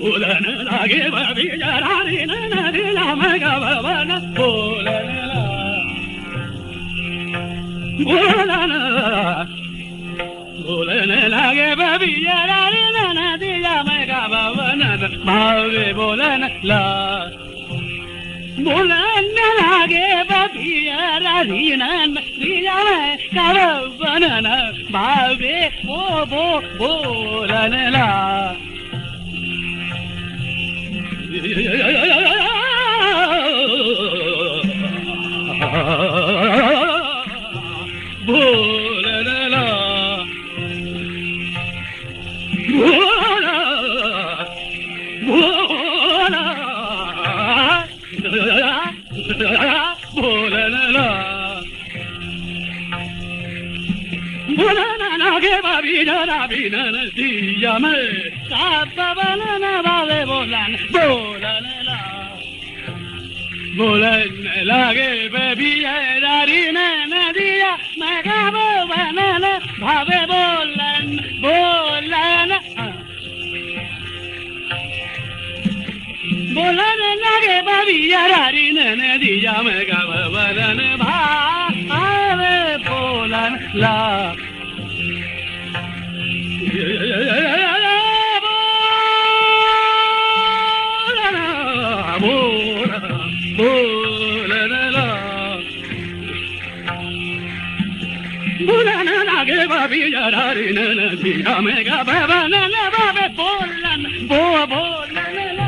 உலனலாகே பவிஜராரி நமகவன போலனலா போலனலாகே பவிஜராரி நனதி நமகவன மாவே போலனலா போலனலாகே பவிஜராரி நன ಶ್ರೀರಾಮ ಸರವಣನ ಬಾವೆ ಓ ಬೋ ಬೋರನಲ ಬೋರನಲ ಬೋರ ಬೋರ बोलन लागे बेबी रारी नन दिया मैं गाबो भावे बोलन बोलन बोलन लागे बाबी यारी नन दिया मैं गाव बनन भावे ला लागे बाबी यारी नन दिया मैं गाव बनन भावे बोलन बो बोलन ला